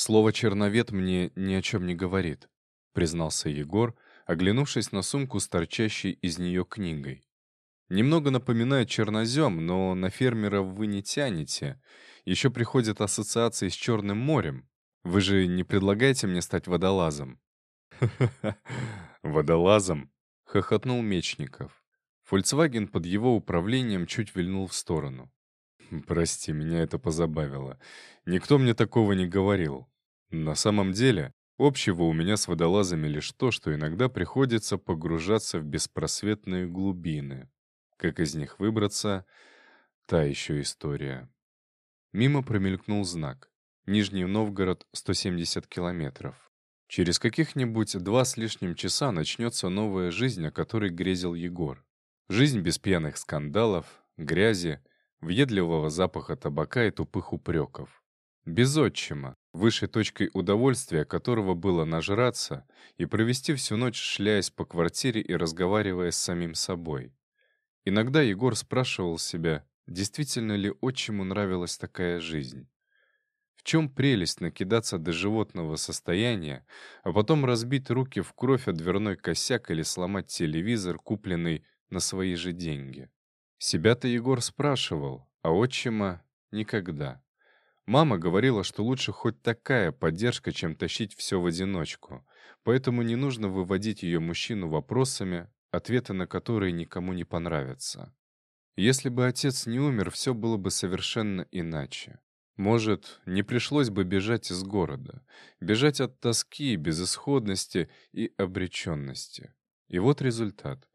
«Слово «черновед» мне ни о чем не говорит», — признался Егор, оглянувшись на сумку с торчащей из нее книгой. «Немного напоминает чернозем, но на фермеров вы не тянете. Еще приходят ассоциации с Черным морем. Вы же не предлагаете мне стать водолазом?» «Ха-ха-ха, водолазом?» — хохотнул Мечников. Фольксваген под его управлением чуть вильнул в сторону. «Прости, меня это позабавило. Никто мне такого не говорил. На самом деле, общего у меня с водолазами лишь то, что иногда приходится погружаться в беспросветные глубины. Как из них выбраться — та еще история». Мимо промелькнул знак. Нижний Новгород, 170 километров. Через каких-нибудь два с лишним часа начнется новая жизнь, о которой грезил Егор. Жизнь без пьяных скандалов, грязи, въедливого запаха табака и тупых упреков. Без отчима, высшей точкой удовольствия которого было нажраться и провести всю ночь, шляясь по квартире и разговаривая с самим собой. Иногда Егор спрашивал себя, действительно ли отчиму нравилась такая жизнь. В чем прелесть накидаться до животного состояния, а потом разбить руки в кровь о дверной косяк или сломать телевизор, купленный на свои же деньги? Себя-то Егор спрашивал, а отчима — никогда. Мама говорила, что лучше хоть такая поддержка, чем тащить все в одиночку, поэтому не нужно выводить ее мужчину вопросами, ответы на которые никому не понравятся. Если бы отец не умер, все было бы совершенно иначе. Может, не пришлось бы бежать из города, бежать от тоски, безысходности и обреченности. И вот результат.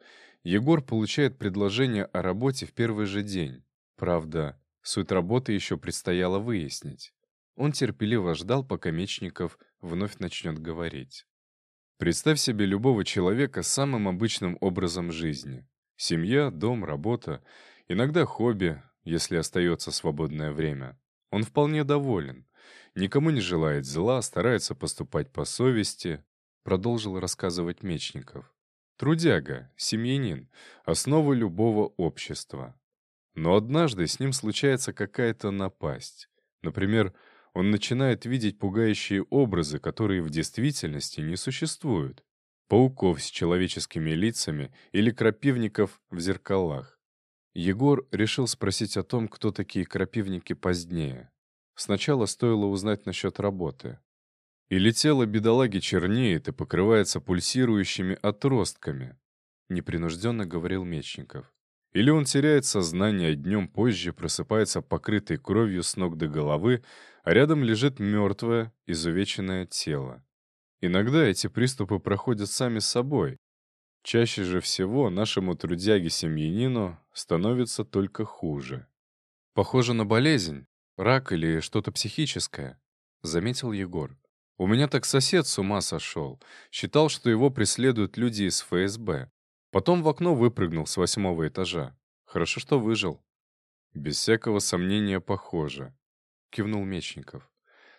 Егор получает предложение о работе в первый же день. Правда, суть работы еще предстояло выяснить. Он терпеливо ждал, пока Мечников вновь начнет говорить. Представь себе любого человека самым обычным образом жизни. Семья, дом, работа, иногда хобби, если остается свободное время. Он вполне доволен. Никому не желает зла, старается поступать по совести, продолжил рассказывать Мечников. Трудяга, семьянин, основа любого общества. Но однажды с ним случается какая-то напасть. Например, он начинает видеть пугающие образы, которые в действительности не существуют. Пауков с человеческими лицами или крапивников в зеркалах. Егор решил спросить о том, кто такие крапивники позднее. Сначала стоило узнать насчет работы. Или тело бедолаги чернеет и покрывается пульсирующими отростками, непринужденно говорил Мечников. Или он теряет сознание, а днем позже просыпается покрытый кровью с ног до головы, а рядом лежит мертвое, изувеченное тело. Иногда эти приступы проходят сами собой. Чаще же всего нашему трудяге-семьянину становится только хуже. «Похоже на болезнь, рак или что-то психическое», — заметил Егор. У меня так сосед с ума сошел. Считал, что его преследуют люди из ФСБ. Потом в окно выпрыгнул с восьмого этажа. Хорошо, что выжил. Без всякого сомнения похоже. Кивнул Мечников.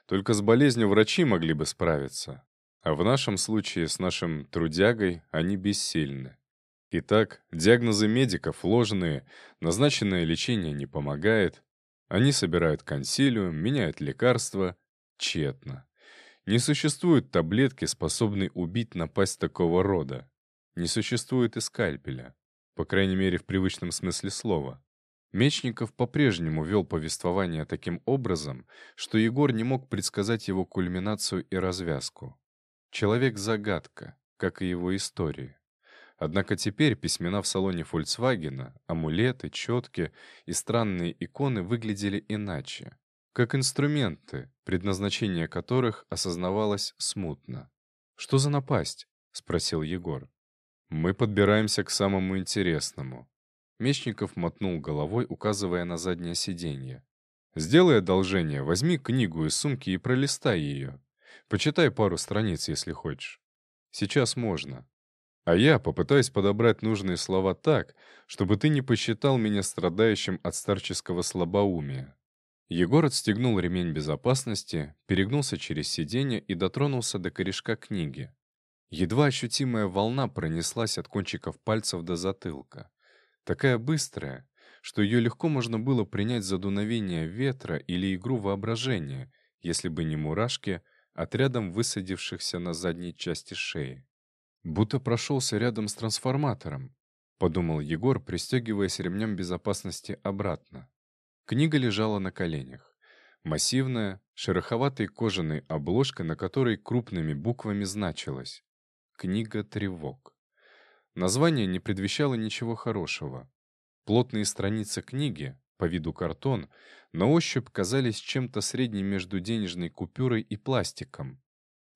Только с болезнью врачи могли бы справиться. А в нашем случае с нашим трудягой они бессильны. Итак, диагнозы медиков ложные, назначенное лечение не помогает. Они собирают консилиум, меняют лекарства. Тщетно. Не существует таблетки, способной убить напасть такого рода. Не существует и скальпеля. По крайней мере, в привычном смысле слова. Мечников по-прежнему вел повествование таким образом, что Егор не мог предсказать его кульминацию и развязку. Человек-загадка, как и его истории. Однако теперь письмена в салоне Фольксвагена, амулеты, четки и странные иконы выглядели иначе как инструменты, предназначение которых осознавалось смутно. «Что за напасть?» — спросил Егор. «Мы подбираемся к самому интересному». Мечников мотнул головой, указывая на заднее сиденье. «Сделай одолжение, возьми книгу из сумки и пролистай ее. Почитай пару страниц, если хочешь. Сейчас можно. А я попытаюсь подобрать нужные слова так, чтобы ты не посчитал меня страдающим от старческого слабоумия. Егор отстегнул ремень безопасности, перегнулся через сиденье и дотронулся до корешка книги. Едва ощутимая волна пронеслась от кончиков пальцев до затылка. Такая быстрая, что ее легко можно было принять за дуновение ветра или игру воображения, если бы не мурашки, отрядом высадившихся на задней части шеи. Будто прошелся рядом с трансформатором, подумал Егор, пристегиваясь ремнем безопасности обратно. Книга лежала на коленях. Массивная, шероховатой кожаной обложка, на которой крупными буквами значилось «Книга тревог». Название не предвещало ничего хорошего. Плотные страницы книги, по виду картон, на ощупь казались чем-то средним между денежной купюрой и пластиком.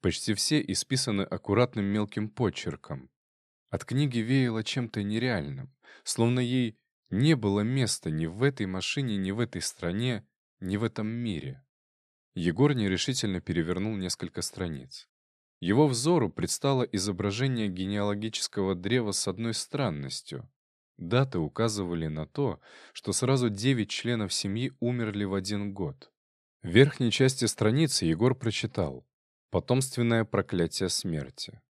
Почти все исписаны аккуратным мелким почерком. От книги веяло чем-то нереальным, словно ей не было места ни в этой машине, ни в этой стране, ни в этом мире. Егор нерешительно перевернул несколько страниц. Его взору предстало изображение генеалогического древа с одной странностью. Даты указывали на то, что сразу девять членов семьи умерли в один год. В верхней части страницы Егор прочитал «Потомственное проклятие смерти».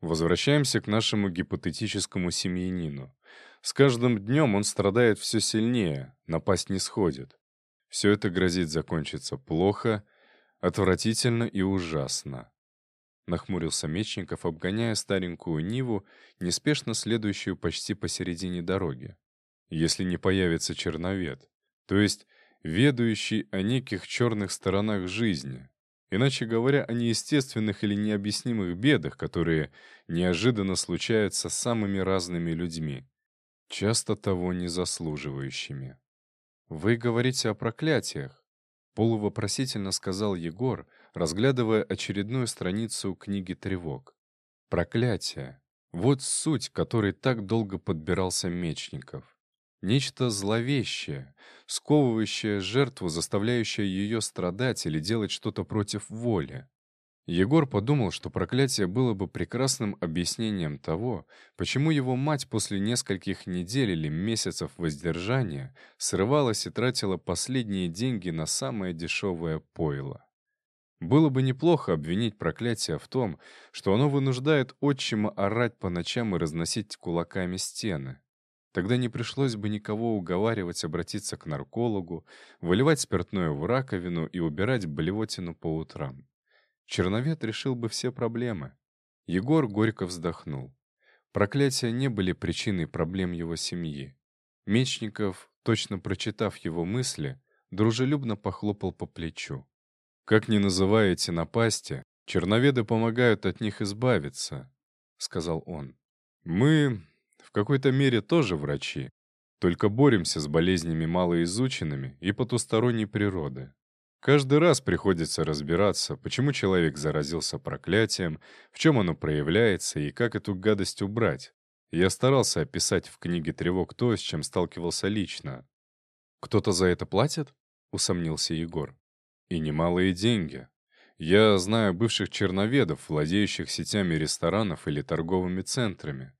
Возвращаемся к нашему гипотетическому семьянину. С каждым днем он страдает все сильнее, напасть не сходит. Все это грозит закончиться плохо, отвратительно и ужасно. Нахмурился Мечников, обгоняя старенькую Ниву, неспешно следующую почти посередине дороги. Если не появится черновед, то есть ведающий о неких черных сторонах жизни, иначе говоря, о неестественных или необъяснимых бедах, которые неожиданно случаются с самыми разными людьми, часто того не заслуживающими. «Вы говорите о проклятиях», — полувопросительно сказал Егор, разглядывая очередную страницу книги тревог. «Проклятие. Вот суть, которой так долго подбирался Мечников. Нечто зловещее, сковывающее жертву, заставляющее ее страдать или делать что-то против воли. Егор подумал, что проклятие было бы прекрасным объяснением того, почему его мать после нескольких недель или месяцев воздержания срывалась и тратила последние деньги на самое дешевое пойло. Было бы неплохо обвинить проклятие в том, что оно вынуждает отчима орать по ночам и разносить кулаками стены. Тогда не пришлось бы никого уговаривать обратиться к наркологу, выливать спиртное в раковину и убирать блевотину по утрам. Черновед решил бы все проблемы. Егор горько вздохнул. Проклятия не были причиной проблем его семьи. Мечников, точно прочитав его мысли, дружелюбно похлопал по плечу. «Как ни называете напасти, черноведы помогают от них избавиться», — сказал он. «Мы в какой-то мере тоже врачи, только боремся с болезнями малоизученными и потусторонней природы. Каждый раз приходится разбираться, почему человек заразился проклятием, в чем оно проявляется и как эту гадость убрать. Я старался описать в книге тревог то, с чем сталкивался лично. «Кто-то за это платит?» — усомнился Егор. «И немалые деньги. Я знаю бывших черноведов, владеющих сетями ресторанов или торговыми центрами.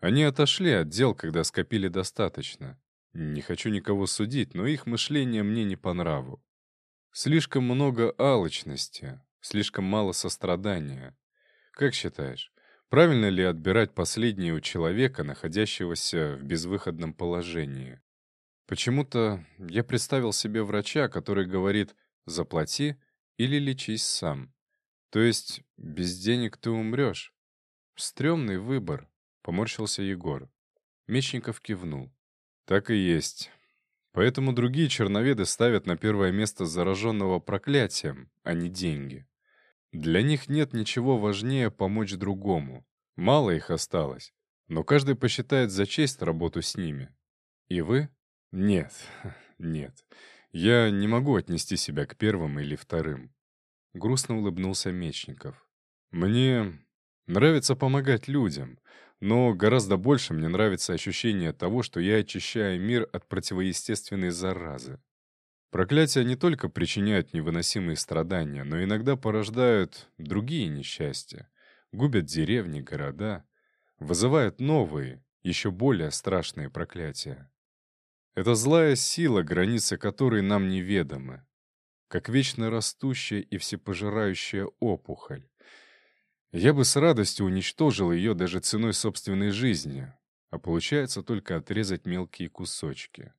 Они отошли от дел, когда скопили достаточно. Не хочу никого судить, но их мышление мне не по нраву. Слишком много алчности, слишком мало сострадания. Как считаешь, правильно ли отбирать последнее у человека, находящегося в безвыходном положении? Почему-то я представил себе врача, который говорит «заплати или лечись сам». То есть без денег ты умрешь. Стремный выбор, поморщился Егор. Мечников кивнул. Так и есть. Поэтому другие черноведы ставят на первое место зараженного проклятием, а не деньги. Для них нет ничего важнее помочь другому. Мало их осталось, но каждый посчитает за честь работу с ними. И вы? Нет, нет. Я не могу отнести себя к первым или вторым. Грустно улыбнулся Мечников. Мне нравится помогать людям, но гораздо больше мне нравится ощущение того, что я очищаю мир от противоестественной заразы. Проклятия не только причиняют невыносимые страдания, но иногда порождают другие несчастья, губят деревни, города, вызывают новые, еще более страшные проклятия. Это злая сила, границы которой нам неведомы, как вечно растущая и всепожирающая опухоль, я бы с радостью уничтожил ее даже ценой собственной жизни, а получается только отрезать мелкие кусочки.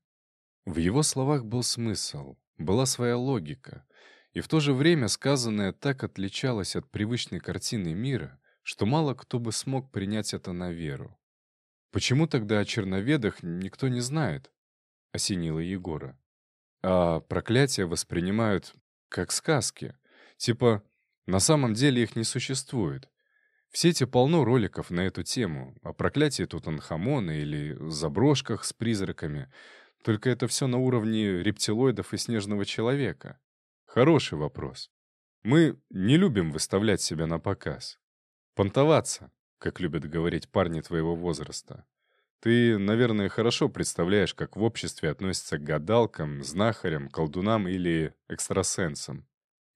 В его словах был смысл, была своя логика, И в то же время сказанное так отличалось от привычной картины мира, что мало кто бы смог принять это на веру. «Почему тогда о черноведах никто не знает?» — осенило Егора. «А проклятия воспринимают как сказки. Типа, на самом деле их не существует. В сети полно роликов на эту тему, о проклятии Тутанхамона или заброшках с призраками. Только это все на уровне рептилоидов и снежного человека. Хороший вопрос. Мы не любим выставлять себя на показ. Понтоваться, как любят говорить парни твоего возраста. Ты, наверное, хорошо представляешь, как в обществе относятся к гадалкам, знахарям, колдунам или экстрасенсам.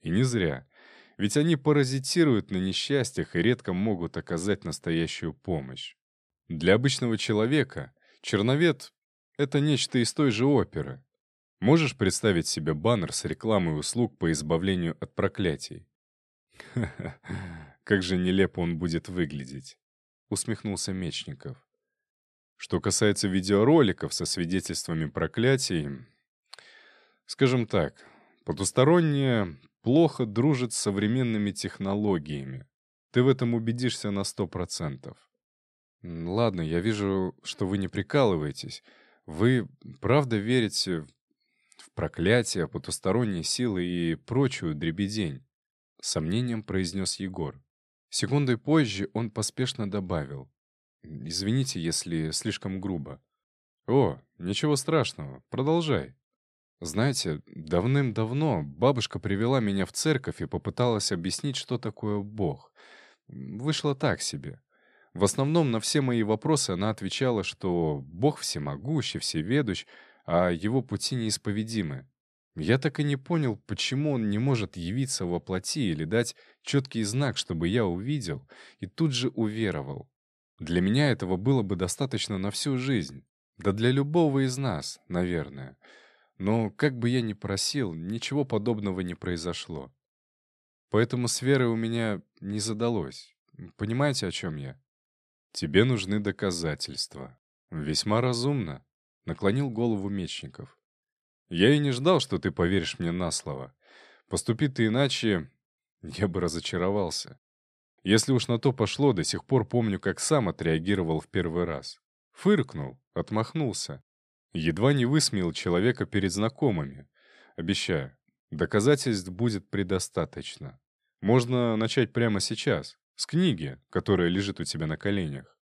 И не зря. Ведь они паразитируют на несчастьях и редко могут оказать настоящую помощь. Для обычного человека черновед — это нечто из той же оперы. Можешь представить себе баннер с рекламой услуг по избавлению от проклятий? «Ха-ха, как же нелепо он будет выглядеть!» — усмехнулся Мечников. Что касается видеороликов со свидетельствами проклятий, скажем так, потустороннее плохо дружит с современными технологиями. Ты в этом убедишься на сто процентов. Ладно, я вижу, что вы не прикалываетесь. Вы правда верите в проклятие, потусторонние силы и прочую дребедень? Сомнением произнес Егор. Секундой позже он поспешно добавил. Извините, если слишком грубо. О, ничего страшного, продолжай. Знаете, давным-давно бабушка привела меня в церковь и попыталась объяснить, что такое Бог. Вышло так себе. В основном на все мои вопросы она отвечала, что Бог всемогущий, всеведущ, а его пути неисповедимы. Я так и не понял, почему он не может явиться во плоти или дать четкий знак, чтобы я увидел, и тут же уверовал. Для меня этого было бы достаточно на всю жизнь. Да для любого из нас, наверное. Но как бы я ни просил, ничего подобного не произошло. Поэтому с верой у меня не задалось. Понимаете, о чем я? Тебе нужны доказательства. Весьма разумно, — наклонил голову Мечников. Я и не ждал, что ты поверишь мне на слово. Поступи ты иначе, я бы разочаровался. Если уж на то пошло, до сих пор помню, как сам отреагировал в первый раз. Фыркнул, отмахнулся. Едва не высмеял человека перед знакомыми. Обещаю, доказательств будет предостаточно. Можно начать прямо сейчас, с книги, которая лежит у тебя на коленях.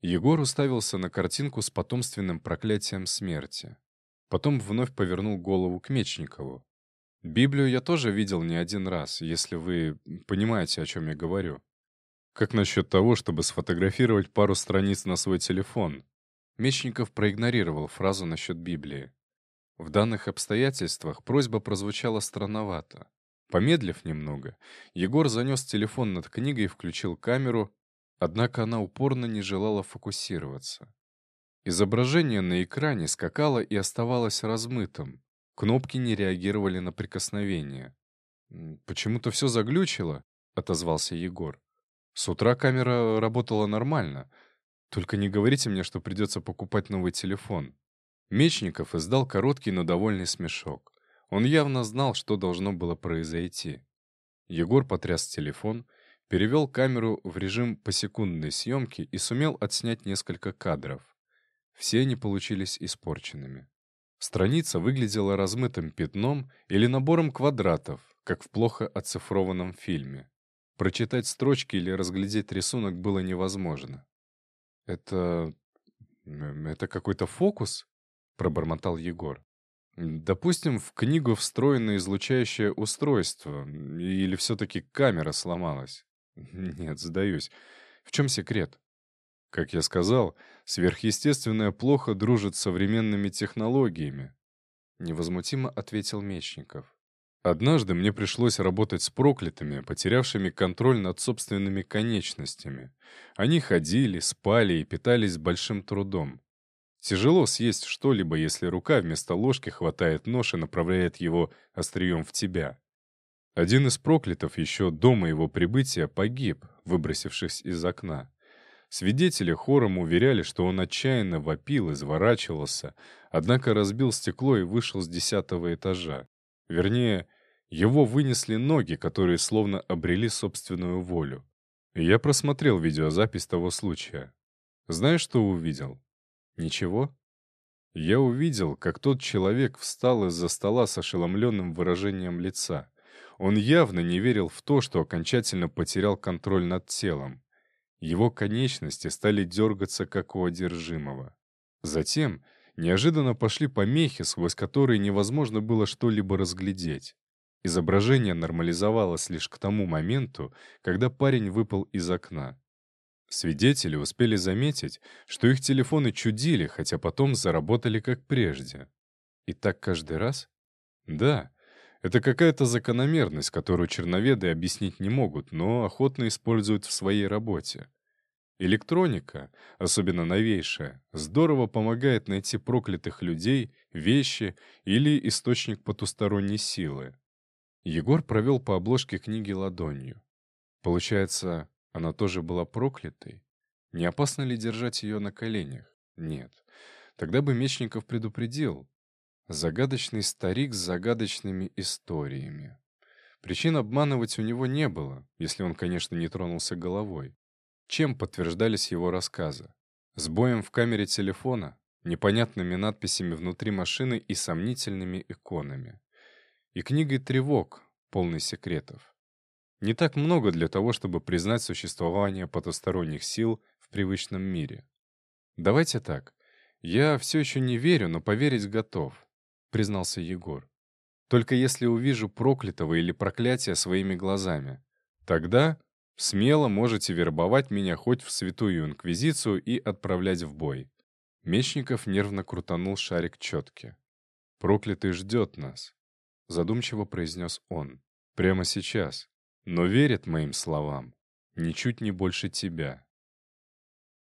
Егор уставился на картинку с потомственным проклятием смерти. Потом вновь повернул голову к Мечникову. «Библию я тоже видел не один раз, если вы понимаете, о чем я говорю. Как насчет того, чтобы сфотографировать пару страниц на свой телефон? Мечников проигнорировал фразу насчет Библии. В данных обстоятельствах просьба прозвучала странновато. Помедлив немного, Егор занес телефон над книгой и включил камеру, однако она упорно не желала фокусироваться. Изображение на экране скакало и оставалось размытым. Кнопки не реагировали на прикосновение. «Почему-то все заглючило», — отозвался Егор. С утра камера работала нормально. Только не говорите мне, что придется покупать новый телефон. Мечников издал короткий, но довольный смешок. Он явно знал, что должно было произойти. Егор потряс телефон, перевел камеру в режим посекундной съемки и сумел отснять несколько кадров. Все они получились испорченными. Страница выглядела размытым пятном или набором квадратов, как в плохо оцифрованном фильме. Прочитать строчки или разглядеть рисунок было невозможно. «Это... это какой-то фокус?» — пробормотал Егор. «Допустим, в книгу встроено излучающее устройство, или все-таки камера сломалась?» «Нет, сдаюсь. В чем секрет?» «Как я сказал, сверхъестественное плохо дружит с современными технологиями», — невозмутимо ответил Мечников. Однажды мне пришлось работать с проклятыми, потерявшими контроль над собственными конечностями. Они ходили, спали и питались большим трудом. Тяжело съесть что-либо, если рука вместо ложки хватает нож и направляет его острием в тебя. Один из проклятов еще до моего прибытия погиб, выбросившись из окна. Свидетели хором уверяли, что он отчаянно вопил, изворачивался, однако разбил стекло и вышел с десятого этажа. Вернее, Его вынесли ноги, которые словно обрели собственную волю. Я просмотрел видеозапись того случая. Знаешь, что увидел? Ничего? Я увидел, как тот человек встал из-за стола с ошеломленным выражением лица. Он явно не верил в то, что окончательно потерял контроль над телом. Его конечности стали дергаться, как у одержимого. Затем неожиданно пошли помехи, сквозь которые невозможно было что-либо разглядеть. Изображение нормализовалось лишь к тому моменту, когда парень выпал из окна. Свидетели успели заметить, что их телефоны чудили, хотя потом заработали как прежде. И так каждый раз? Да, это какая-то закономерность, которую черноведы объяснить не могут, но охотно используют в своей работе. Электроника, особенно новейшая, здорово помогает найти проклятых людей, вещи или источник потусторонней силы. Егор провел по обложке книги ладонью. Получается, она тоже была проклятой? Не опасно ли держать ее на коленях? Нет. Тогда бы Мечников предупредил. Загадочный старик с загадочными историями. Причин обманывать у него не было, если он, конечно, не тронулся головой. Чем подтверждались его рассказы? Сбоем в камере телефона, непонятными надписями внутри машины и сомнительными иконами и книгой тревог, полной секретов. Не так много для того, чтобы признать существование потусторонних сил в привычном мире. Давайте так. Я все еще не верю, но поверить готов, признался Егор. Только если увижу проклятого или проклятие своими глазами. Тогда смело можете вербовать меня хоть в святую инквизицию и отправлять в бой. Мечников нервно крутанул шарик четки. «Проклятый ждет нас. — задумчиво произнес он. «Прямо сейчас. Но верит моим словам. Ничуть не больше тебя».